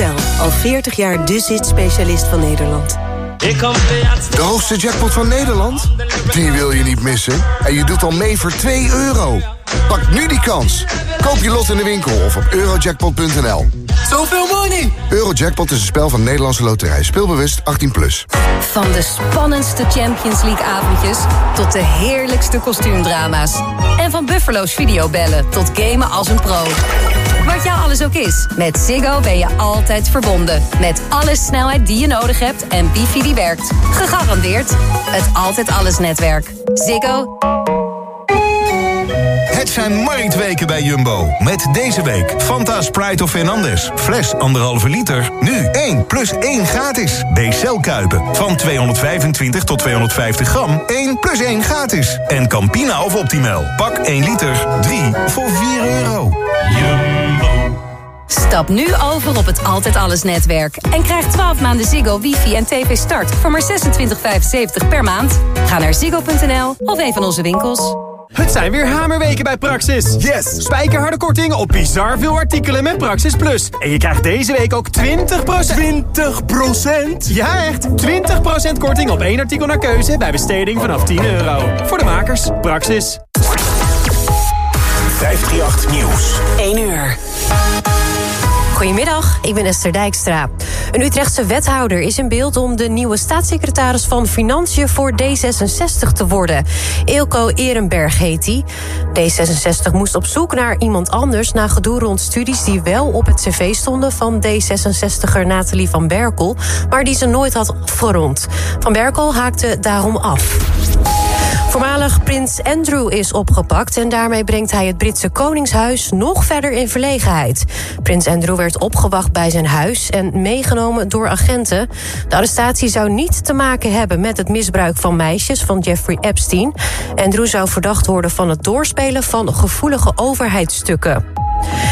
Hotel, al 40 jaar de zit-specialist van Nederland. De hoogste jackpot van Nederland? Die wil je niet missen. En je doet al mee voor 2 euro. Pak nu die kans. Koop je lot in de winkel of op eurojackpot.nl. Zoveel money! Eurojackpot is een spel van Nederlandse Loterij. Speelbewust 18+. Plus. Van de spannendste Champions League avondjes tot de heerlijkste kostuumdrama's. En van Buffalo's videobellen tot gamen als een pro. Wat jou alles ook is, met Ziggo ben je altijd verbonden. Met alle snelheid die je nodig hebt en wifi die werkt. Gegarandeerd het Altijd Alles netwerk. Ziggo. Het zijn marktweken bij Jumbo. Met deze week Fanta Sprite of Fernandez. Fles 1,5 liter. Nu 1 plus 1 gratis. B-cel Kuipen. Van 225 tot 250 gram. 1 plus 1 gratis. En Campina of Optimal. Pak 1 liter. 3 voor 4 euro. Jumbo. Stap nu over op het Altijd Alles netwerk. En krijg 12 maanden Ziggo, wifi en tv start voor maar 26,75 per maand. Ga naar ziggo.nl of een van onze winkels. Het zijn weer hamerweken bij Praxis. Yes! Spijkerharde korting op bizar veel artikelen met Praxis Plus. En je krijgt deze week ook 20%... 20%? Ja, echt! 20% korting op één artikel naar keuze bij besteding vanaf 10 euro. Voor de makers, Praxis. 538 Nieuws. 1 uur. Goedemiddag, ik ben Esther Dijkstra. Een Utrechtse wethouder is in beeld om de nieuwe staatssecretaris van Financiën voor D66 te worden. Eelco Ehrenberg heet hij. D66 moest op zoek naar iemand anders na gedoe rond studies die wel op het cv stonden van D66er Nathalie van Berkel, maar die ze nooit had afgerond. Van Berkel haakte daarom af. Prins Andrew is opgepakt en daarmee brengt hij het Britse Koningshuis nog verder in verlegenheid. Prins Andrew werd opgewacht bij zijn huis en meegenomen door agenten. De arrestatie zou niet te maken hebben met het misbruik van meisjes van Jeffrey Epstein. Andrew zou verdacht worden van het doorspelen van gevoelige overheidsstukken.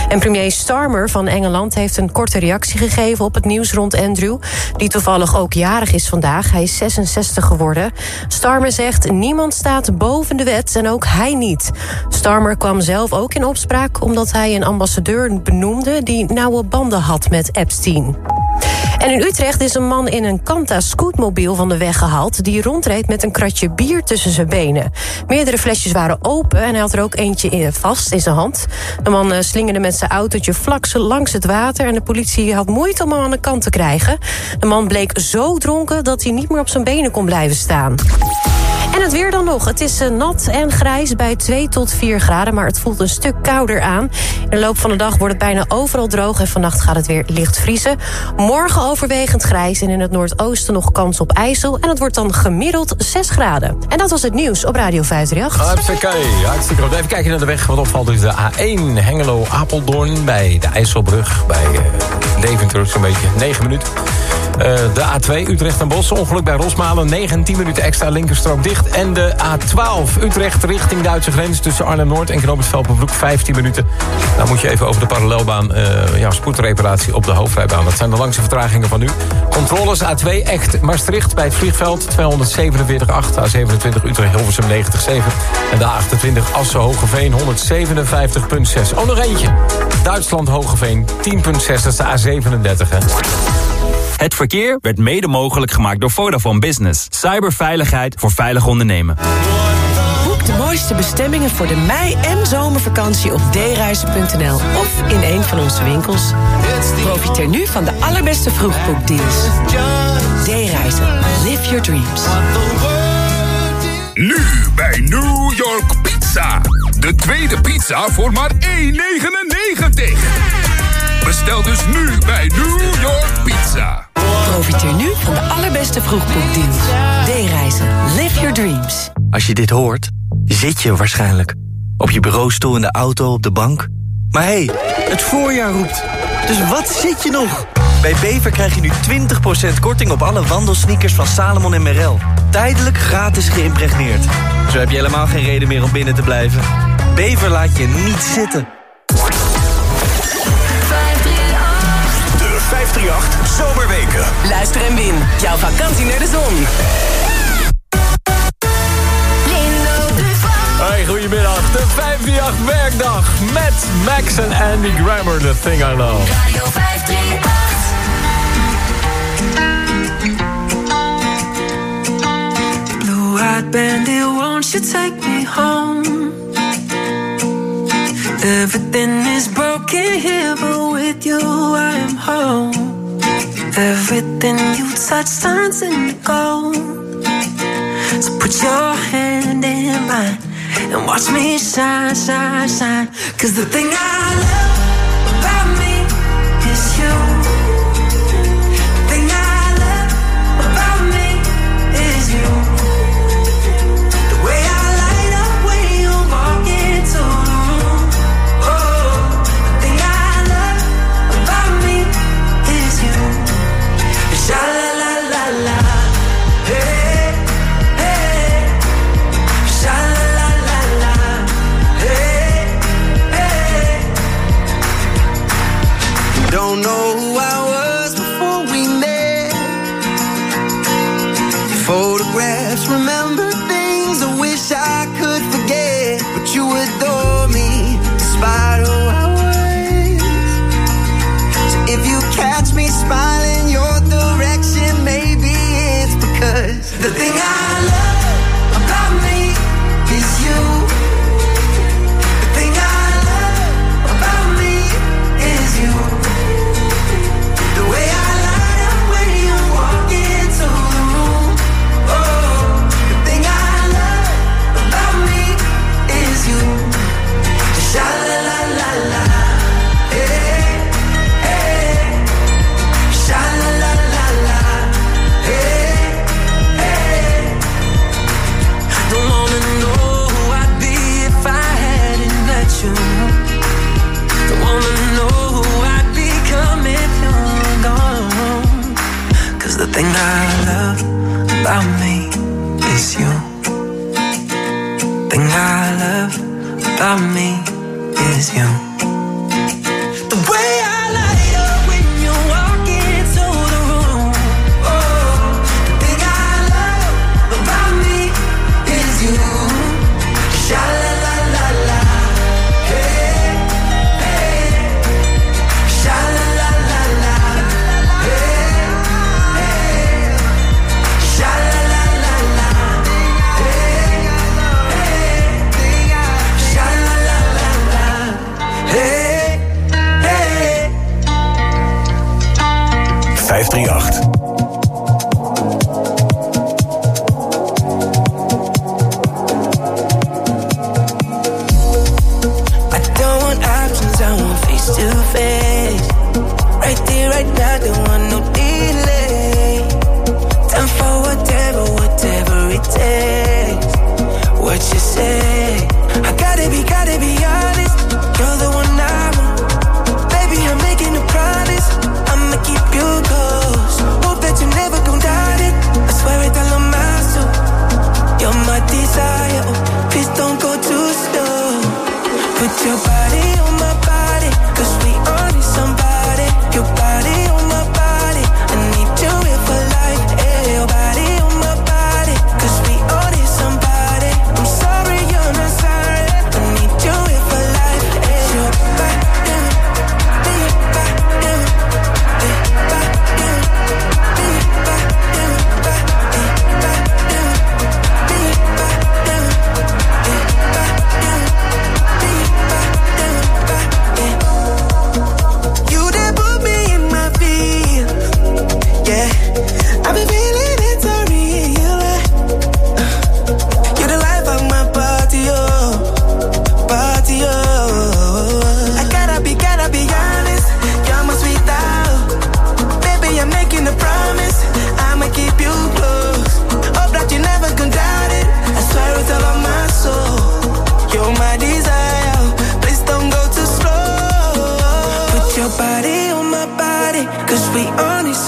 En premier Starmer van Engeland heeft een korte reactie gegeven op het nieuws rond Andrew, die toevallig ook jarig is vandaag. Hij is 66 geworden. Starmer zegt: niemand staat boven de wet en ook hij niet. Starmer kwam zelf ook in opspraak omdat hij een ambassadeur benoemde die nauwe banden had met Epstein. En in Utrecht is een man in een Kanta scootmobiel van de weg gehaald... die rondreed met een kratje bier tussen zijn benen. Meerdere flesjes waren open en hij had er ook eentje vast in zijn hand. De man eh, slingerde met zijn autootje vlak langs het water... en de politie had moeite om hem aan de kant te krijgen. De man bleek zo dronken dat hij niet meer op zijn benen kon blijven staan. Het weer dan nog. Het is eh, nat en grijs bij 2 tot 4 graden... maar het voelt een stuk kouder aan. In de loop van de dag wordt het bijna overal droog... en vannacht gaat het weer licht vriezen. Morgen overwegend grijs en in het noordoosten nog kans op ijsel. En het wordt dan gemiddeld 6 graden. En dat was het nieuws op Radio 538. Hartstikke, hartstikke goed. Even kijken naar de weg. Wat opvalt is de A1 Hengelo-Apeldoorn... bij de IJsselbrug, bij uh, Deventer, zo'n beetje 9 minuten. Uh, de A2 Utrecht en Bos, ongeluk bij Rosmalen. 9 10 minuten extra linkerstrook dicht. En de A12 Utrecht richting Duitse grens... tussen Arnhem-Noord en Knoop Velpenbroek, 15 minuten. Dan moet je even over de parallelbaan... Uh, ja, spoedreparatie op de hoofdrijbaan. Dat zijn de langste vertragingen van nu. Controles A2 echt Maastricht bij het vliegveld 247,8. A27 Utrecht Hilversum 90,7. En de A28 Assen Hogeveen 157,6. Oh, nog eentje. Duitsland Hogeveen 10,6. Dat is de A37, hè. Het verkeer werd mede mogelijk gemaakt door Vodafone Business. Cyberveiligheid voor veilig ondernemen. Boek de mooiste bestemmingen voor de mei- en zomervakantie op dereizen.nl of in een van onze winkels. Profiteer nu van de allerbeste vroegboekdeals. D-reizen. Live your dreams. Nu bij New York Pizza. De tweede pizza voor maar 1,99. Bestel dus nu bij New York Pizza. Profiteer nu van de allerbeste vroegboekdeals. D-reizen. Live your dreams. Als je dit hoort, zit je waarschijnlijk. Op je bureaustoel, in de auto, op de bank. Maar hé, hey, het voorjaar roept. Dus wat zit je nog? Bij Bever krijg je nu 20% korting op alle wandelsneakers van Salomon en Merrell. Tijdelijk gratis geïmpregneerd. Zo heb je helemaal geen reden meer om binnen te blijven. Bever laat je niet zitten. 538 Zomerweken. Luister en win. Jouw vakantie naar de zon. Hey, goedemiddag. De 538 werkdag met Max en Andy Grammer, The Thing I Love. Radio 538. Red bandit, won't you take me home? Everything is broken here, but with you I am home. Everything you touch turns into gold. So put your hand in mine and watch me shine, shine, shine. Cause the thing I love.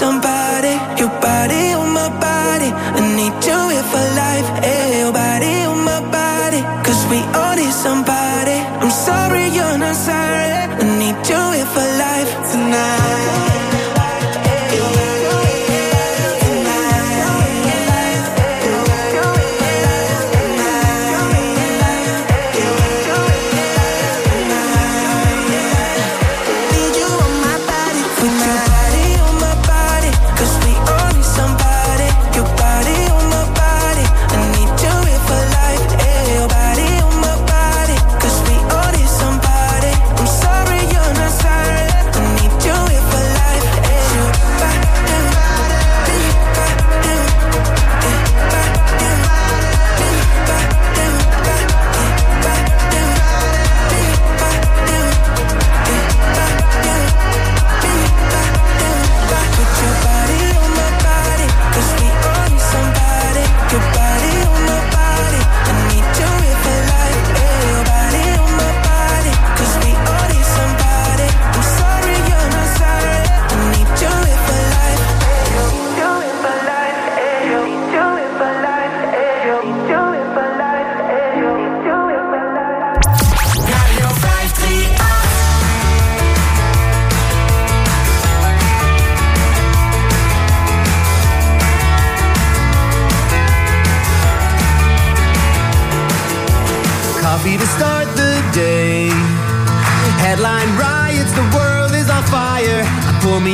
somebody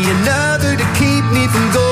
another to keep me from going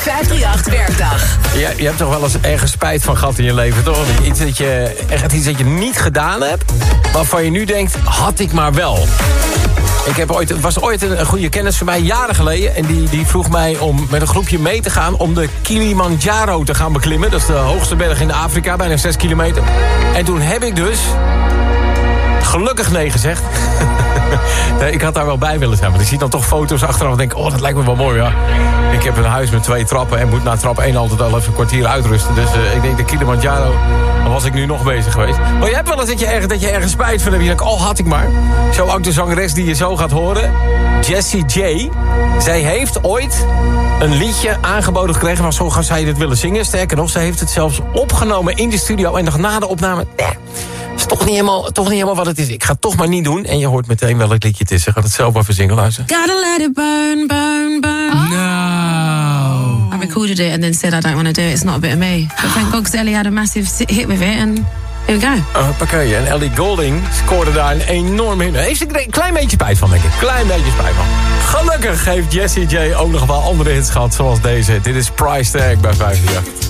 538 werkdag. Ja, je hebt toch wel eens ergens spijt van gehad in je leven, toch? Iets dat je, echt iets dat je niet gedaan hebt... waarvan je nu denkt, had ik maar wel. Ik heb ooit, was ooit een, een goede kennis van mij, jaren geleden... en die, die vroeg mij om met een groepje mee te gaan... om de Kilimanjaro te gaan beklimmen. Dat is de hoogste berg in Afrika, bijna 6 kilometer. En toen heb ik dus gelukkig nee gezegd. ik had daar wel bij willen zijn. Maar ik zie dan toch foto's achteraf en denk... oh, dat lijkt me wel mooi, ja. Ik heb een huis met twee trappen... en moet na trap 1 altijd al even een kwartier uitrusten. Dus eh, ik denk de Kilimanjaro... dan was ik nu nog bezig geweest. Maar je hebt wel eens dat je, dat je ergens spijt van hebt. Je denkt, oh, had ik maar. Zo ook de zangeres die je zo gaat horen. Jessie J. Zij heeft ooit een liedje aangeboden gekregen... waar zo gaan zij dit willen zingen. Sterker nog, ze heeft het zelfs opgenomen in de studio... en nog na de opname... is toch niet, helemaal, toch niet helemaal wat het is. Ik ga het toch maar niet doen. En je hoort meteen welk liedje het is. Ze gaat het zelf even zingen, luister. Gotta let it burn, burn, burn. No. I recorded it and then said I don't want to do it. It's not a bit of me. But thank God Ellie had a massive si- hit with it and here we go. Pakkeuje. En Ellie Golding scoorde daar een enorm hit. Heeft ze een klein beetje spijt van, denk ik. Klein beetje spijt van. Gelukkig heeft Jessie J ook nog wel andere hits gehad, zoals deze. Dit is Price Tag bij 538.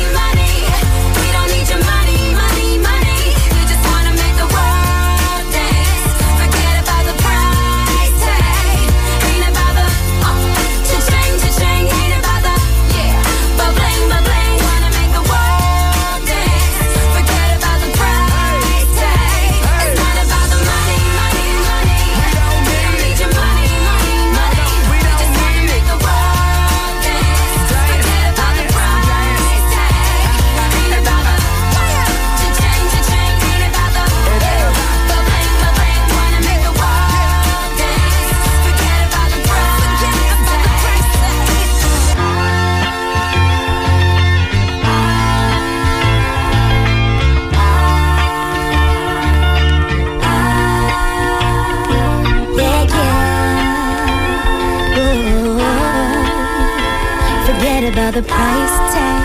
The price tag.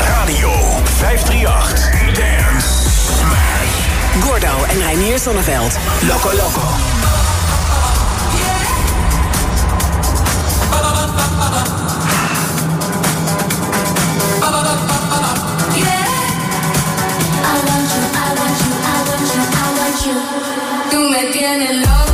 Radio 538. Dance Smash. Gordo en Reinier Zonneveld. Loco Loco. Tú me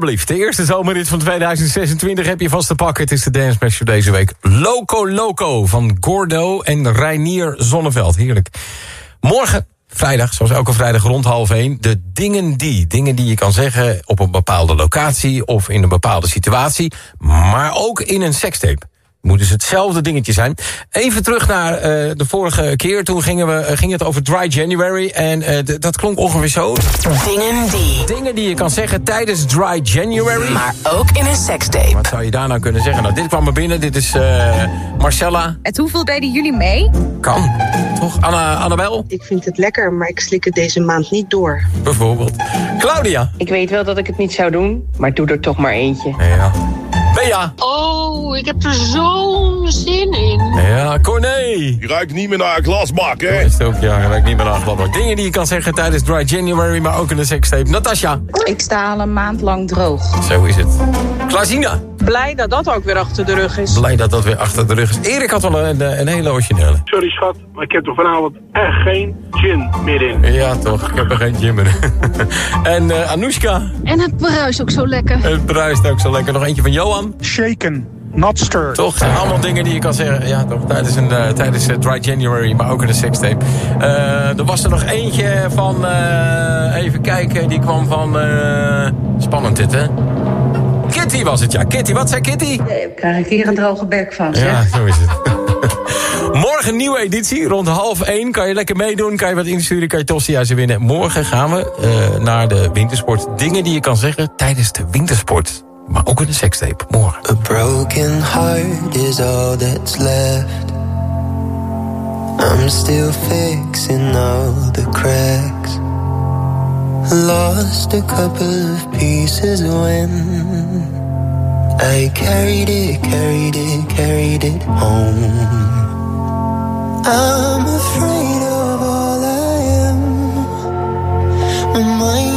De eerste zomerrit van 2026 heb je vast te pakken. Het is de Dance voor deze week. Loco Loco van Gordo en Reinier Zonneveld. Heerlijk. Morgen, vrijdag, zoals elke vrijdag rond half één... de dingen die. Dingen die je kan zeggen op een bepaalde locatie... of in een bepaalde situatie, maar ook in een sekstape. Moet dus hetzelfde dingetje zijn. Even terug naar eh, de vorige keer. Toen gingen we, eh, ging het over Dry January. En eh, dat klonk ongeveer zo. Dingen die. Dingen die je kan zeggen tijdens Dry January. Maar ook in een sekstape. Wat zou je daar nou kunnen zeggen? Nou, dit kwam er binnen. Dit is eh, Marcella. Het hoeveel deden jullie mee? Kan. Toch? Anna, Annabel? Ik vind het lekker, maar ik slik het deze maand niet door. Bijvoorbeeld. Claudia. Ik weet wel dat ik het niet zou doen, maar doe er toch maar eentje. Ja. Bea. Oh, ik heb er zo'n zin in. Ja, Corné. Je ruikt niet meer naar een glasbak, hè? Is het ook, ja, ik niet meer aan Dingen die je kan zeggen tijdens Dry January, maar ook in een sekstape. Natasja. Ik sta al een maand lang droog. Zo is het. Klazina. Blij dat dat ook weer achter de rug is. Blij dat dat weer achter de rug is. Erik had wel een, een hele originele. Sorry schat, maar ik heb er vanavond echt geen gin meer in. Ja, toch. Ik heb er geen gym in. en eh Anoushka. En het bruist ook zo lekker. Het bruist ook zo lekker. Nog eentje van Johan. Shaken, not stirred. Toch? zijn allemaal dingen die je kan zeggen. Ja, toch. Tijdens, een, eh, tijdens eh, Dry January, maar ook in een sextape. Eh er was er nog eentje van... eh, even kijken, die kwam van... eh, spannend dit, hè? Kitty was het, ja. Kitty, wat zei Kitty? krijg ik hier een droge bek van, zeg. Ja, zo is het. Morgen een nieuwe editie. Rond half één kan je lekker meedoen. Kan je wat insturen, kan je tostia's winnen. Morgen gaan we eh, naar de wintersport. Dingen die je kan zeggen tijdens de wintersport. Maar ook in de sekstape. Morgen. A broken heart is all that's left. I'm still fixing all the cracks. Lost a couple of pieces when I carried it, carried it, carried it home. I'm afraid of all I am. My mind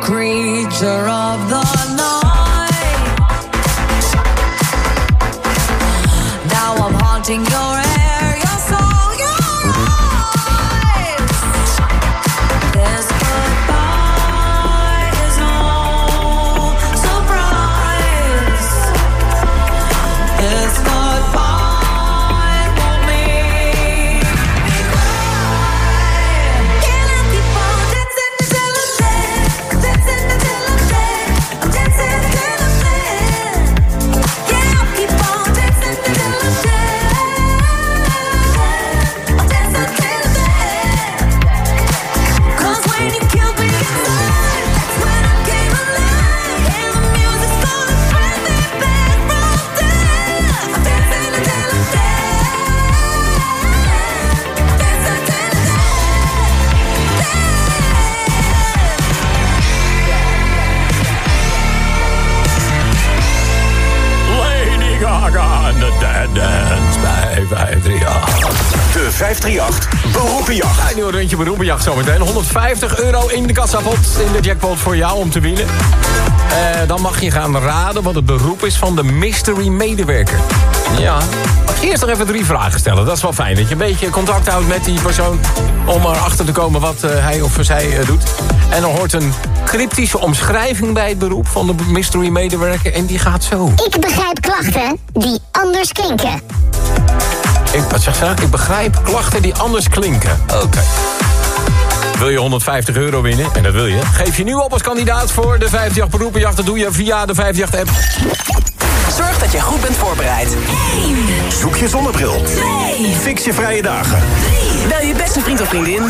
created a zometeen. 150 euro in de kassapot in de jackpot voor jou om te winnen. Eh, dan mag je gaan raden wat het beroep is van de mystery medewerker. Ja, mag je eerst nog even drie vragen stellen. Dat is wel fijn, dat je een beetje contact houdt met die persoon... om erachter te komen wat eh, hij of zij eh, doet. En dan hoort een cryptische omschrijving bij het beroep van de mystery medewerker... en die gaat zo. Ik begrijp klachten die anders klinken. Ik, wat zeg nou? Ik begrijp klachten die anders klinken. Oké. Wil je 150 euro winnen, en dat wil je... geef je nu op als kandidaat voor de 58 beroepenjacht. Dat doe je via de 58-app. Zorg dat je goed bent voorbereid. Zoek je zonnebril. Nee. Fix je vrije dagen. Bel je beste vriend of vriendin.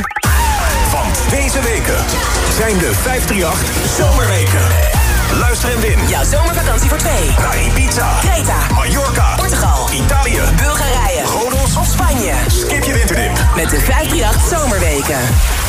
Want deze weken zijn de 538 Zomerweken. Luister en win. Jouw zomervakantie voor twee. Naar Ibiza, Creta, Mallorca, Portugal, Italië, Bulgarije, Rodos of Spanje. Skip je winterdip. Met de 538 Zomerweken.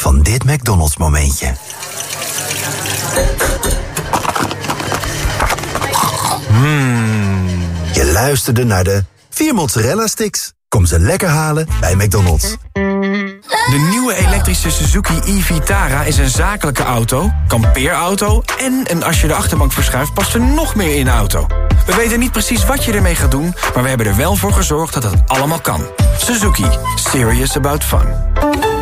van dit McDonald's momentje. Mmm. Je luisterde naar de vier mozzarella sticks. Kom ze lekker halen bij McDonald's. De nieuwe elektrische Suzuki e-Vitara is een zakelijke auto, kampeerauto... en een als je de achterbank verschuift past er nog meer in de auto. We weten niet precies wat je ermee gaat doen... maar we hebben er wel voor gezorgd dat het allemaal kan. Suzuki. Serious about fun.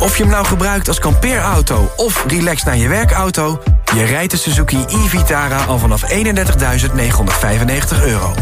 Of je hem nou gebruikt als kampeerauto of relax naar je werkauto... je rijdt de Suzuki e-Vitara al vanaf 31.995 euro.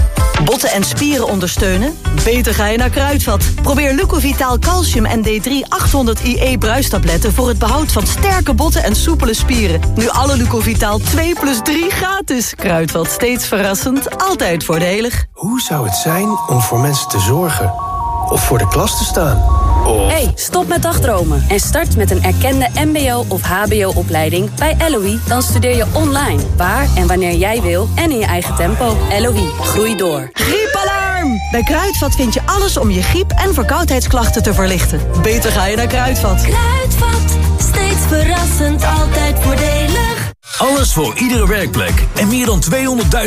Botten en spieren ondersteunen? Beter ga je naar Kruidvat. Probeer Lucovitaal Calcium en D3 800 IE bruistabletten... voor het behoud van sterke botten en soepele spieren. Nu alle Lucovitaal 2 plus 3 gratis. Kruidvat, steeds verrassend, altijd voordelig. Hoe zou het zijn om voor mensen te zorgen? Of voor de klas te staan? Of... Hey, stop met dagdromen en start met een erkende mbo- of hbo-opleiding bij LOE. Dan studeer je online, waar en wanneer jij wil en in je eigen tempo. LOE, groei door. Griepalarm! Bij Kruidvat vind je alles om je griep- en verkoudheidsklachten te verlichten. Beter ga je naar Kruidvat. Kruidvat, steeds verrassend, altijd voordelig. Alles voor iedere werkplek. En meer dan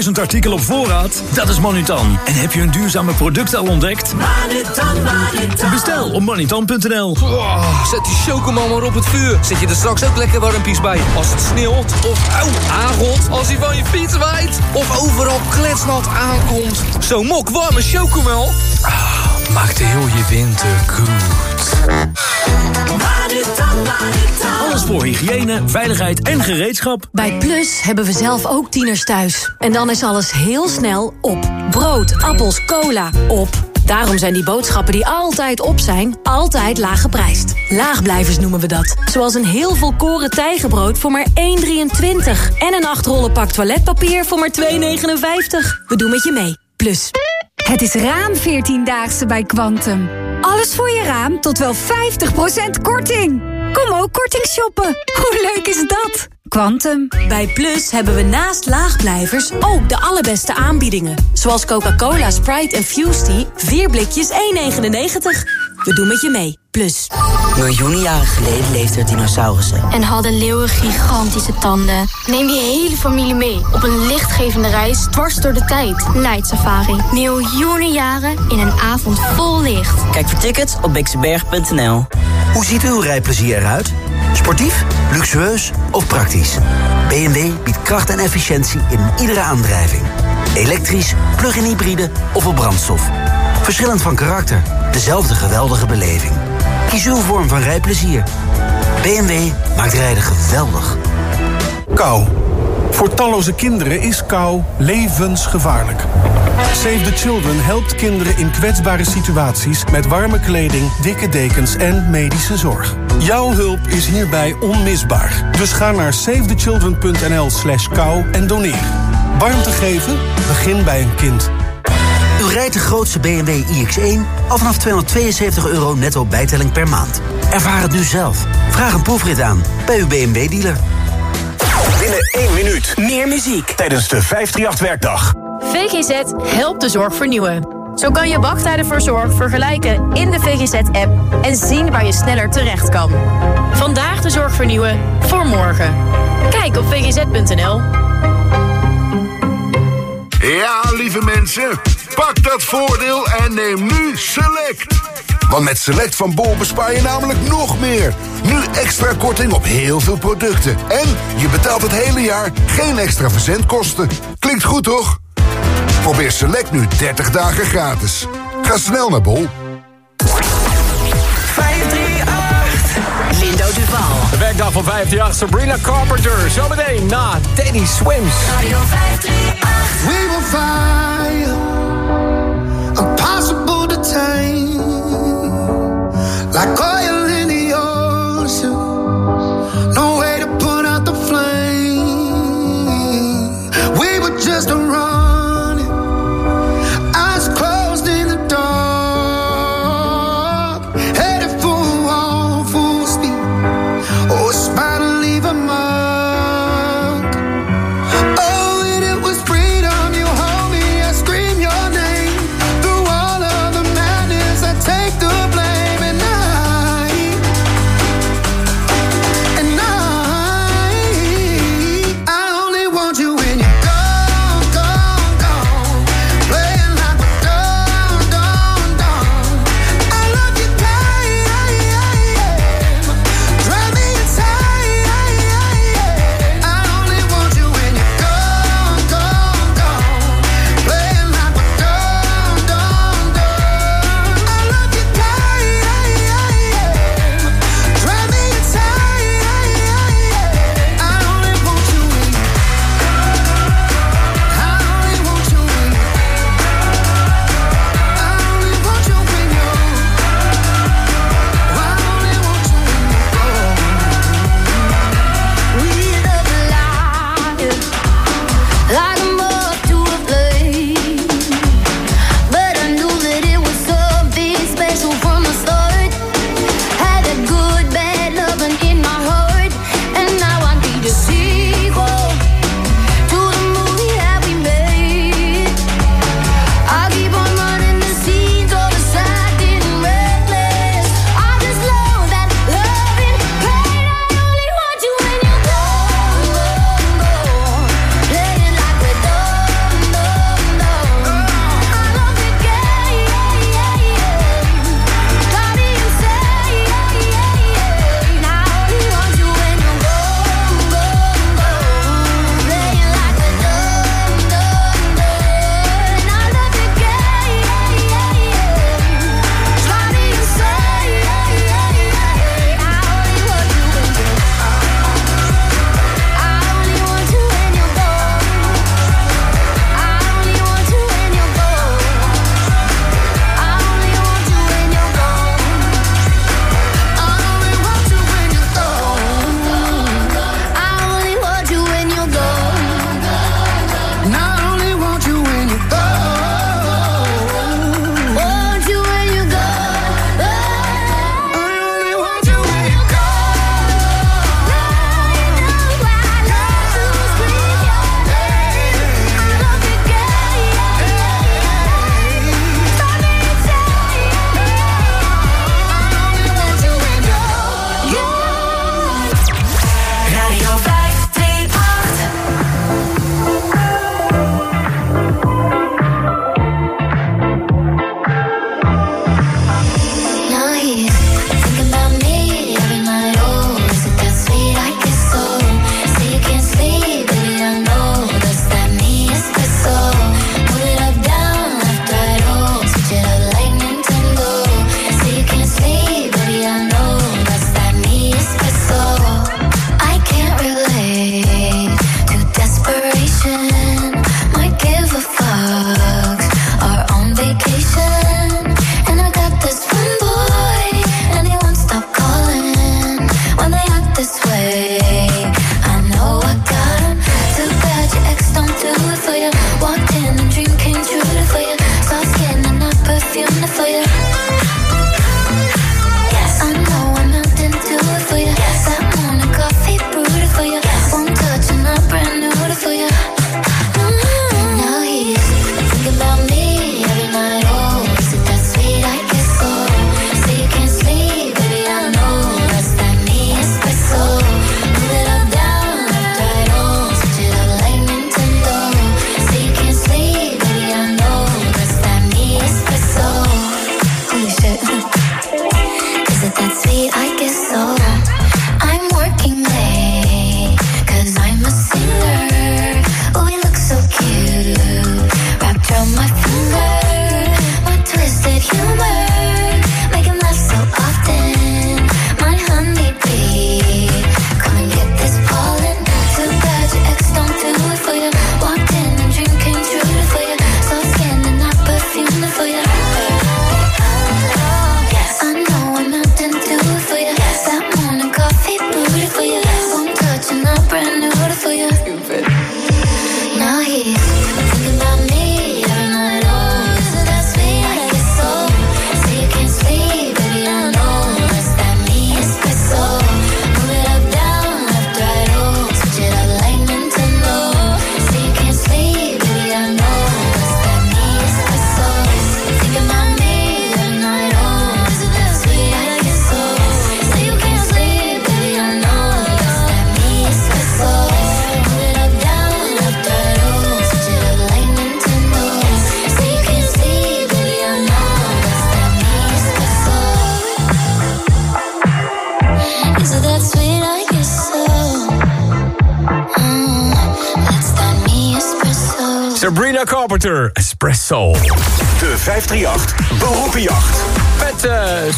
200.000 artikelen op voorraad? Dat is Manutan. En heb je een duurzame product al ontdekt? Manutan, Manutan. Bestel op manutan.nl. zet die chocomel maar op het vuur. Zet je er straks ook lekker warmpies bij. Als het sneeuwt of auw, aangot. Als hij van je fiets waait. Of overal kletsnat aankomt. Zo'n mok warme chocomel. Ah, maakt heel je winter goed. Alles voor hygiëne, veiligheid en gereedschap. Bij Plus hebben we zelf ook tieners thuis. En dan is alles heel snel op. Brood, appels, cola, op. Daarom zijn die boodschappen die altijd op zijn, altijd laag geprijsd. Laagblijvers noemen we dat. Zoals een heel volkoren tijgenbrood voor maar 1,23. En een 8 rollen pak toiletpapier voor maar 2,59. We doen met je mee. Plus. Het is raam 14-daagse bij Quantum. Alles voor je raam tot wel 50% korting. Kom ook korting shoppen. Hoe leuk is dat? Quantum. Bij Plus hebben we naast laagblijvers ook de allerbeste aanbiedingen. Zoals Coca-Cola, Sprite en Fusty. 4 blikjes 1,99. We doen met je mee. Plus. Miljoenen jaren geleden leefden er dinosaurussen. En hadden leeuwen gigantische tanden. Neem je hele familie mee op een lichtgevende reis dwars door de tijd. Light Safari. Miljoenen jaren in een avond vol licht. Kijk voor tickets op bixenberg.nl. Hoe ziet uw rijplezier eruit? Sportief, luxueus of praktisch? BMW biedt kracht en efficiëntie in iedere aandrijving. Elektrisch, plug-in hybride of op brandstof. Verschillend van karakter, dezelfde geweldige beleving. Kies uw vorm van rijplezier. BMW maakt rijden geweldig. Kou. Voor talloze kinderen is kou levensgevaarlijk. Save the Children helpt kinderen in kwetsbare situaties... met warme kleding, dikke dekens en medische zorg. Jouw hulp is hierbij onmisbaar. Dus ga naar savethechildren.nl slash kou en doneer. Warmte geven? Begin bij een kind. U rijdt de grootste BMW iX1 al vanaf 272 euro netto bijtelling per maand. Ervaar het nu zelf. Vraag een proefrit aan bij uw BMW-dealer. Binnen één minuut. Meer muziek. Tijdens de 538-werkdag. VGZ helpt de zorg vernieuwen. Zo kan je wachttijden voor zorg vergelijken in de VGZ-app en zien waar je sneller terecht kan. Vandaag de zorg vernieuwen voor morgen. Kijk op vgz.nl. Ja, lieve mensen, pak dat voordeel en neem nu Select. Want met Select van Bol bespaar je namelijk nog meer. Nu extra korting op heel veel producten. En je betaalt het hele jaar geen extra verzendkosten. Klinkt goed, toch? Probeer Select nu 30 dagen gratis. Ga snel naar Bol. 538. Lindo Duval. De werkdag van 538, Sabrina Carpenter. Zometeen na Danny Swims. Radio 538. We will fire, time. Like oil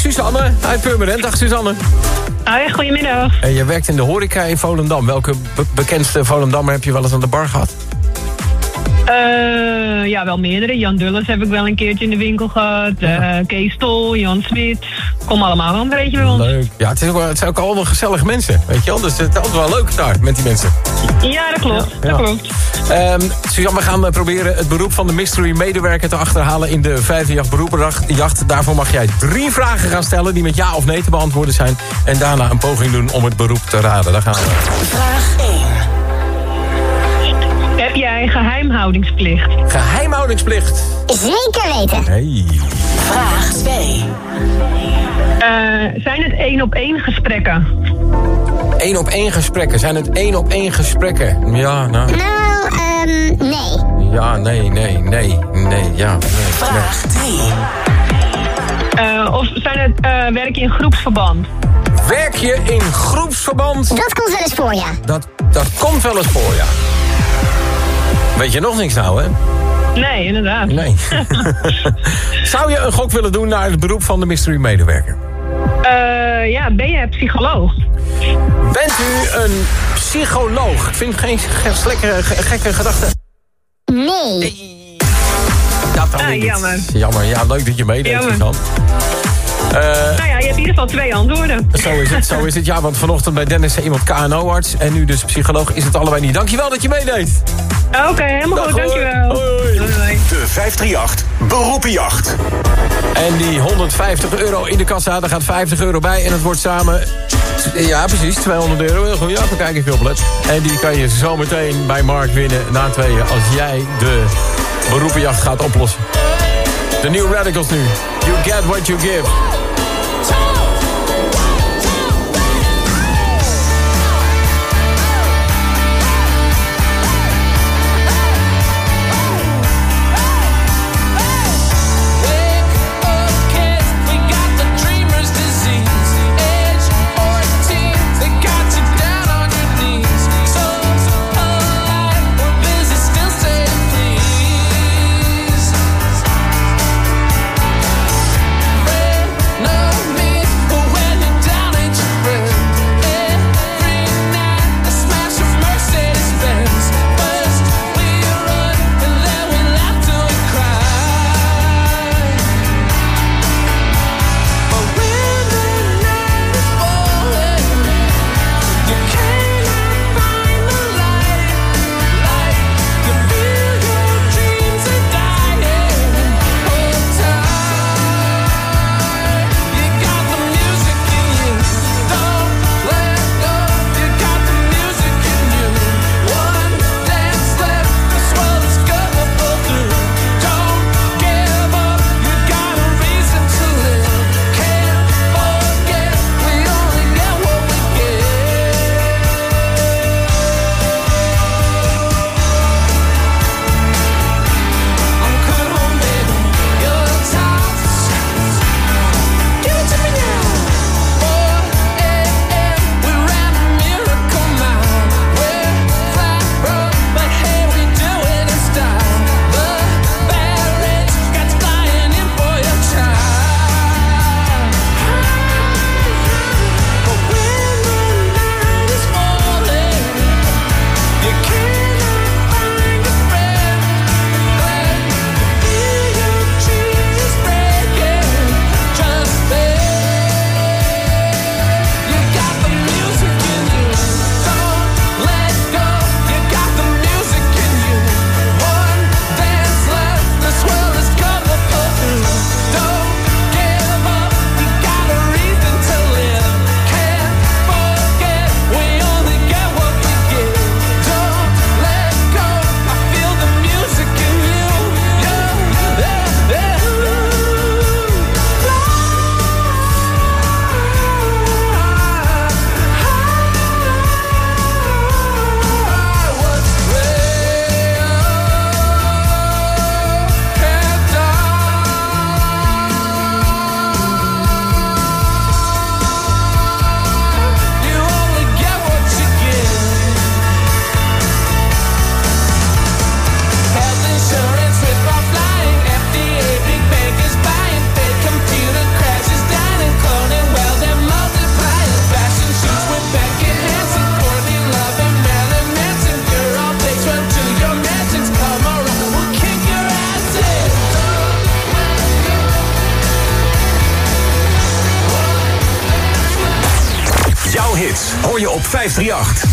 Suzanne uit Purmerend. Dag Suzanne. Hoi, goedemiddag. En je werkt in de horeca in Volendam. Welke be- bekendste Volendammer heb je wel eens aan de bar gehad? Eh, ja, wel meerdere. Jan Dulles heb ik wel een keertje in de winkel gehad. Eh, Kees Tol, Jan Smit. Kom allemaal wel een beetje bij ons. Leuk. Ja, het, is ook, wel- het zijn ook allemaal gezellige mensen, weet je wel. Dus het is altijd wel leuk daar met die mensen. Ja, dat klopt. Ja. Dat klopt. Ehm Suzanne, we gaan eh, proberen het beroep van de mystery medewerker te achterhalen in de vijfde jacht beroepenjacht. Daarvoor mag jij drie vragen gaan stellen die met ja of nee te beantwoorden zijn. En daarna een poging doen om het beroep te raden. Daar gaan we. Vraag 1. Heb jij geheimhoudingsplicht? Geheimhoudingsplicht. Zeker weten. Hey. Vraag 2. zijn het één op één gesprekken? Eén op één gesprekken. Zijn het één op één gesprekken? Ja, nou. Nou, ehm, nee. Ja, nee, nee, nee, nee, ja. Nee, Vraag 3. of zijn het, eh, werk je in groepsverband? Werk je in groepsverband? Dat komt wel eens voor, ja. Dat, dat komt wel eens voor, ja. Weet je nog niks nou, hè? Nee, inderdaad. Nee. Zou je een gok willen doen naar het beroep van de mystery medewerker? Eh, ja, ben je psycholoog? Bent u een psycholoog? Ik vind geen ge- lekkere, ge- gekke gedachte. Nee. Dat dan Ah, niet. jammer. Jammer, ja, leuk dat je meedeed, Jammer. Suzanne. Eh, Nou ja, je hebt in ieder geval twee antwoorden. Zo is het, zo is het. Ja, want vanochtend bij Dennis zei iemand KNO-arts... en nu dus psycholoog is het allebei niet. Dankjewel dat je meedeed. Oké, helemaal Dag, goed, hoor. dankjewel. Hoi, hoi. De 538 Beroepenjacht. En die 150 euro in de kassa, daar gaat 50 euro bij... en het wordt samen... Ja, precies, 200 euro. Heel goed, ja, dan kijk ik veel op let. En die kan je zometeen bij Mark winnen na tweeën... als jij de beroepenjacht gaat oplossen. De New Radicals nu. You get what you give. 538.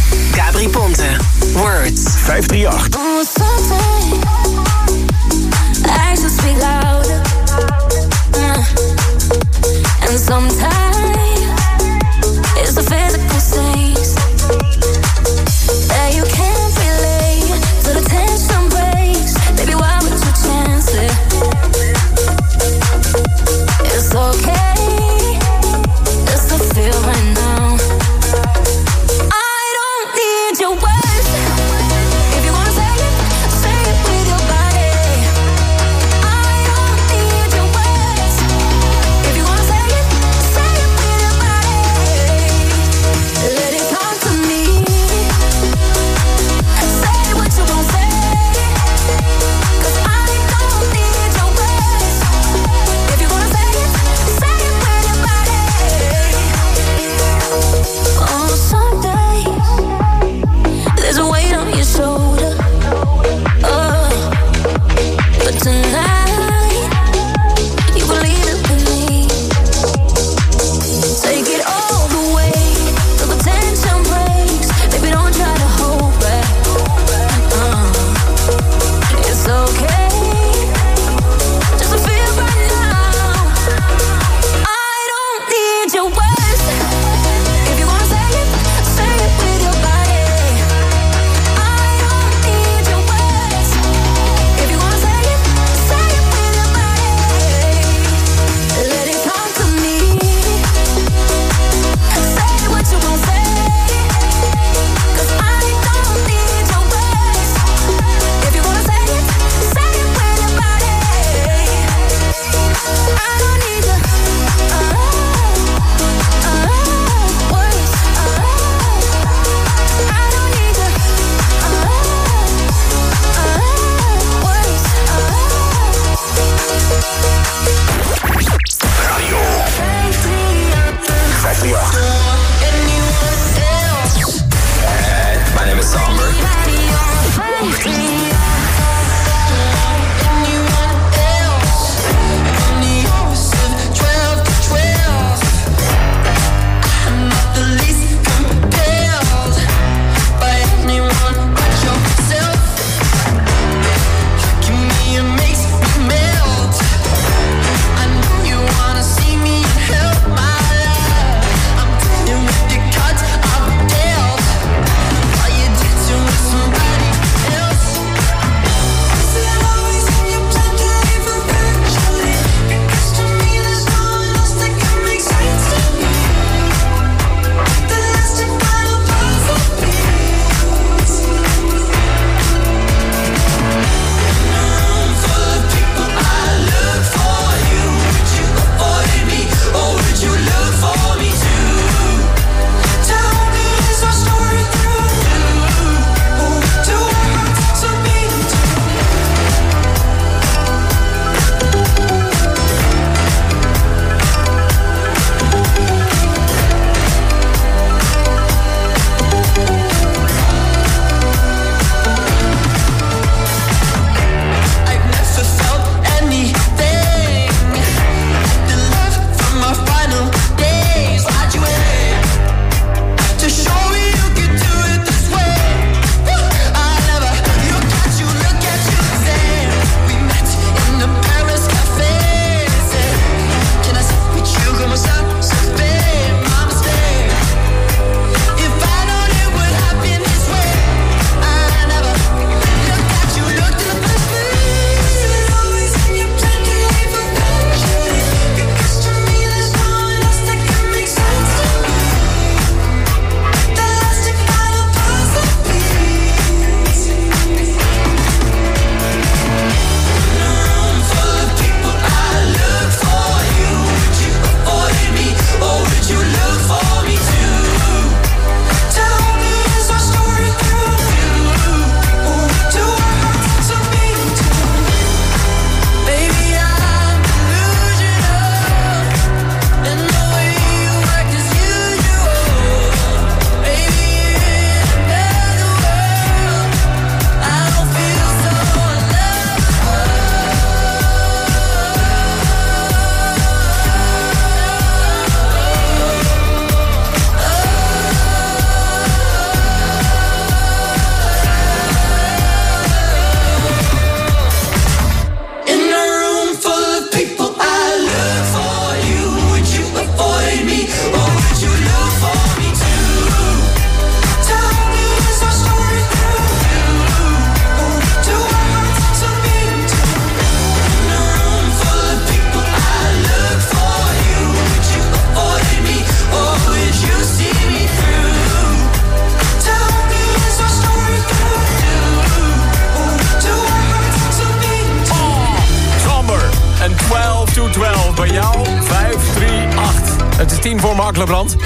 Mark Lebrand.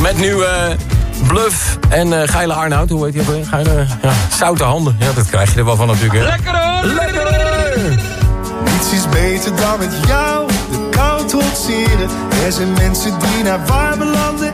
Met nu eh, Bluff en eh Geile Arnoud. Hoe heet die? Geile, ja, zoute handen. Ja, dat krijg je er wel van natuurlijk. Hè. Lekker hoor! Lekker! Niets is beter dan met jou de kou trotseren. Er zijn mensen die naar warme landen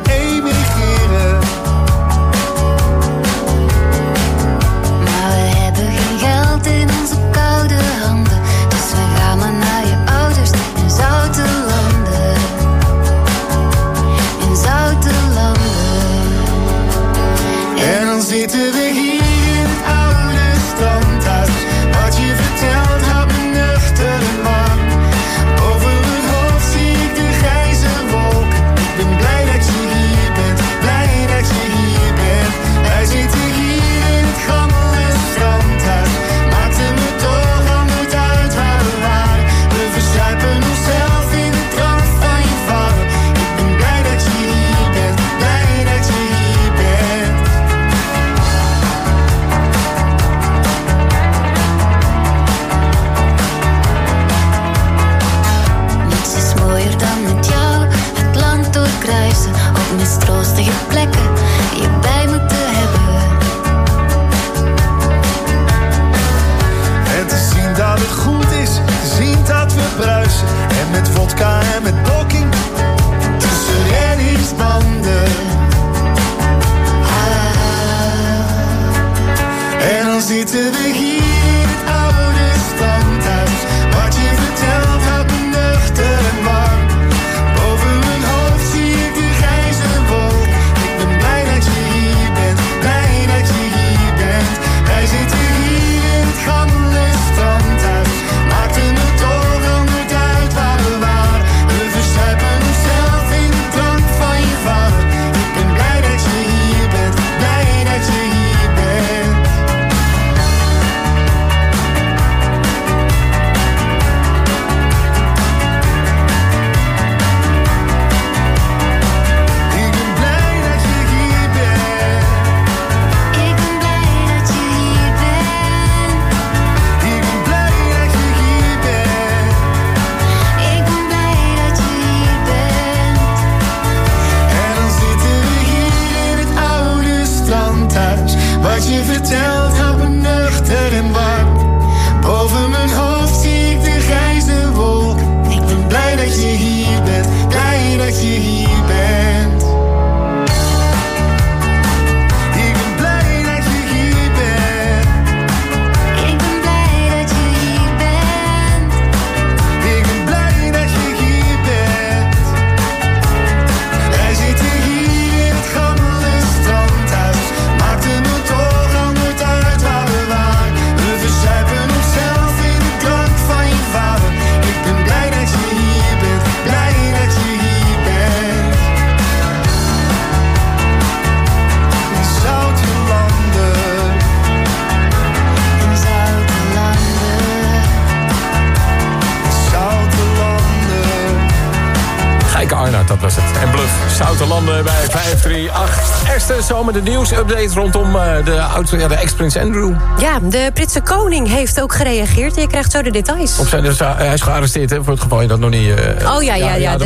Eerste zomer de nieuwsupdate rondom eh, de, oud, ja, de ex-prins Andrew. Ja, de Britse koning heeft ook gereageerd. Je krijgt zo de details. Op zijn, dus, eh, hij is gearresteerd, hè, voor het geval je dat nog niet... eh, Oh ja, ja, ja. De,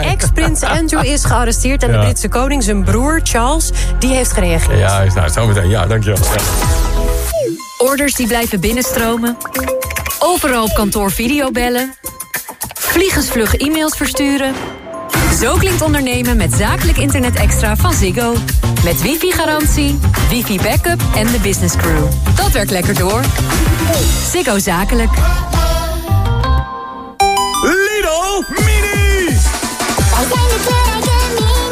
ex-prins Andrew is gearresteerd. En de. Britse koning, zijn broer Charles, die heeft gereageerd. Ja, is nou, zo meteen. Ja, dankjewel. Ja. Orders die blijven binnenstromen. Overal op kantoor videobellen. Vliegensvlug e-mails versturen. Zo klinkt ondernemen met zakelijk internet extra van Ziggo. Met wifi-garantie, wifi-backup en de business crew. Dat werkt lekker door. Ziggo Zakelijk. Lidl Mini! Wij zijn de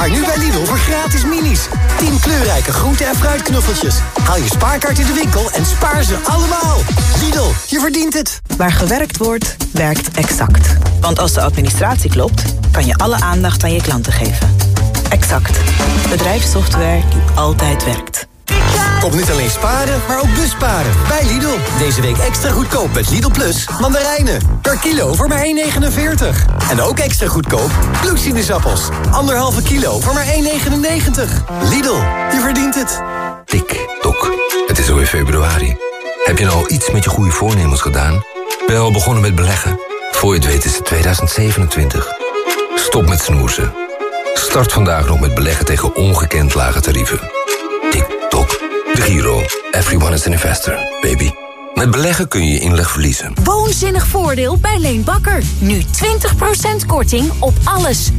Spaar nu bij Lidl voor gratis minis. 10 kleurrijke groente- en fruitknuffeltjes. Haal je spaarkaart in de winkel en spaar ze allemaal. Lidl, je verdient het. Waar gewerkt wordt, werkt Exact. Want als de administratie klopt, kan je alle aandacht aan je klanten geven. Exact. Bedrijfssoftware die altijd werkt. Kom niet alleen sparen, maar ook busparen. Bij Lidl. Deze week extra goedkoop met Lidl Plus mandarijnen. Per kilo voor maar 1,49. En ook extra goedkoop bloedsinusappels. Anderhalve kilo voor maar 1,99. Lidl, je verdient het. Tik, tok. Het is alweer februari. Heb je al iets met je goede voornemens gedaan? Ben je al begonnen met beleggen? Voor je het weet is het 2027. Stop met snoezen. Start vandaag nog met beleggen tegen ongekend lage tarieven. De Giro. Everyone is an investor, baby. Met beleggen kun je je inleg verliezen. Woonzinnig voordeel bij Leen Bakker. Nu 20% korting op alles. 20%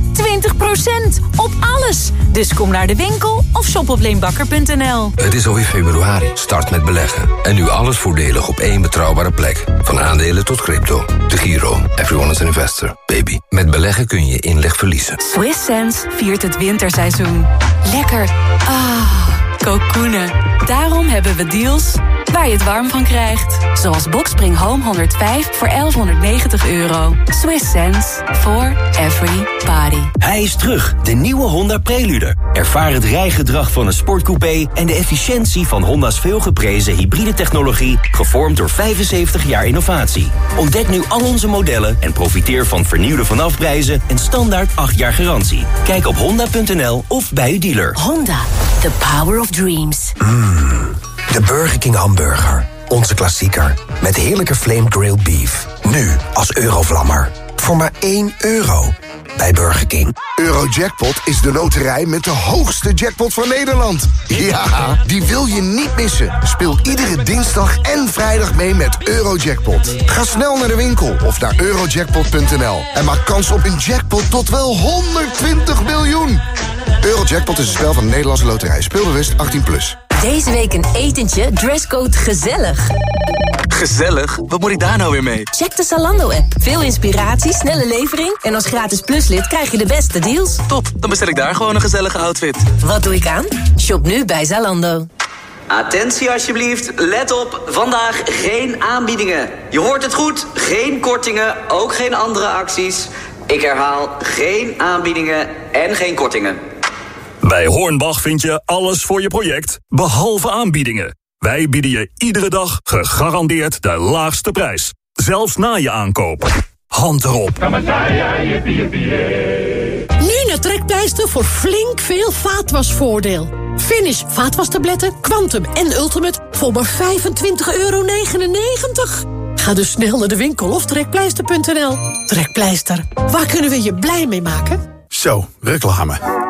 op alles. Dus kom naar de winkel of shop op leenbakker.nl. Het is alweer februari. Start met beleggen. En nu alles voordelig op één betrouwbare plek. Van aandelen tot crypto. De Giro. Everyone is an investor, baby. Met beleggen kun je je inleg verliezen. Swiss Sense viert het winterseizoen. Lekker. Ah, kokoenen. Daarom hebben we deals waar je het warm van krijgt. Zoals Boxspring Home 105 voor 1190 euro. Swiss sense for every body. Hij is terug, de nieuwe Honda Prelude. Ervaar het rijgedrag van een sportcoupé en de efficiëntie van Honda's veelgeprezen hybride technologie, gevormd door 75 jaar innovatie. Ontdek nu al onze modellen en profiteer van vernieuwde vanafprijzen en standaard 8 jaar garantie. Kijk op honda.nl of bij uw dealer. Honda, the power of dreams. De Burger King hamburger. Onze klassieker. Met heerlijke flame grilled beef. Nu als eurovlammer. Voor maar 1 euro. Bij Burger King. Eurojackpot is de loterij met de hoogste jackpot van Nederland. Ja, die wil je niet missen. Speel iedere dinsdag en vrijdag mee met Eurojackpot. Ga snel naar de winkel of naar eurojackpot.nl. En maak kans op een jackpot tot wel 120 miljoen. Eurojackpot is een spel van de Nederlandse loterij. Speelbewust 18+. Plus. Deze week een etentje, dresscode gezellig. Gezellig? Wat moet ik daar nou weer mee? Check de Zalando-app. Veel inspiratie, snelle levering... en als gratis pluslid krijg je de beste deals. Top, dan bestel ik daar gewoon een gezellige outfit. Wat doe ik aan? Shop nu bij Zalando. Attentie alsjeblieft, let op, vandaag geen aanbiedingen. Je hoort het goed, geen kortingen, ook geen andere acties. Ik herhaal, geen aanbiedingen en geen kortingen. Bij Hornbach vind je alles voor je project, behalve aanbiedingen. Wij bieden je iedere dag gegarandeerd de laagste prijs. Zelfs na je aankoop. Hand erop. Nu naar Trekpleister voor flink veel vaatwasvoordeel. Finish vaatwastabletten, Quantum en Ultimate voor maar 25,99 euro. Ga dus snel naar de winkel of trekpleister.nl. Trekpleister, waar kunnen we je blij mee maken? Zo, reclame.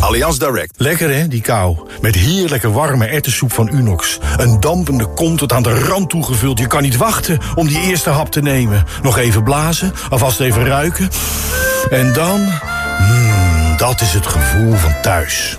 Allianz Direct. Lekker hè, die kou. Met heerlijke warme ertessoep van Unox. Een dampende kom tot aan de rand toegevuld. Je kan niet wachten om die eerste hap te nemen. Nog even blazen, alvast even ruiken. En dan... Mmm, dat is het gevoel van thuis.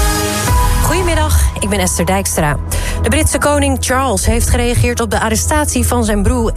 Goedemiddag, ik ben Esther Dijkstra. De Britse koning Charles heeft gereageerd op de arrestatie van zijn broer